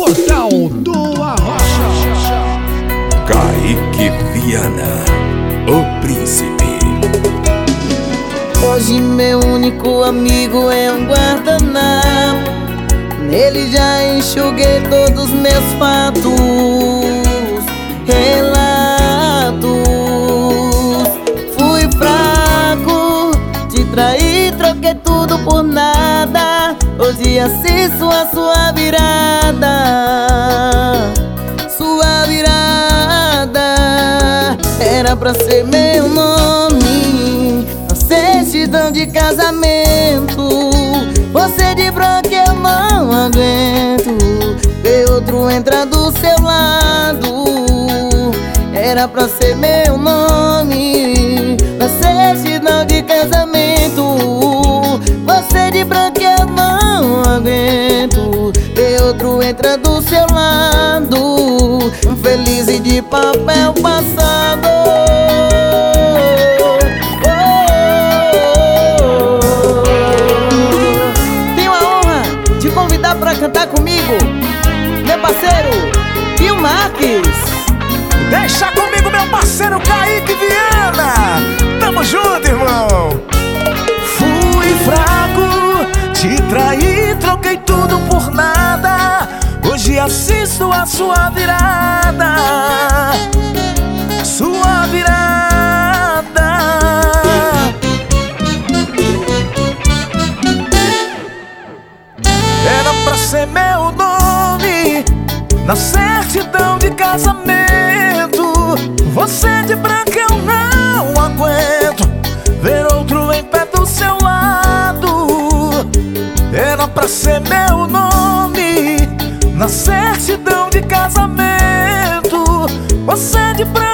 Portal do Arrocha. Kaique Viana, o príncipe. Hoje meu único amigo é um guardanapo Nele já enxuguei todos meus fatos Relatos Fui fraco Te traí, troquei tudo por nada Hoje assisto a sua virada Sua virada. Era pra ser meu nome Na certidão de casamento. Você de branco eu não aguento Ver outro entrar do seu lado. Era pra ser meu aguento Ver outro entrar do seu lado Feliz e de papel passado Tenho a honra de convidar para cantar comigo Meu parceiro, Pio Marques Deixa comigo, meu parceiro Kaique Viana. Tamo junto, irmão. Fui fraco, te tudo por nada. Hoje assisto a sua virada. Sua virada. Era pra ser meu nome na certidão de casamento. Na certidão de casamento. Você de branco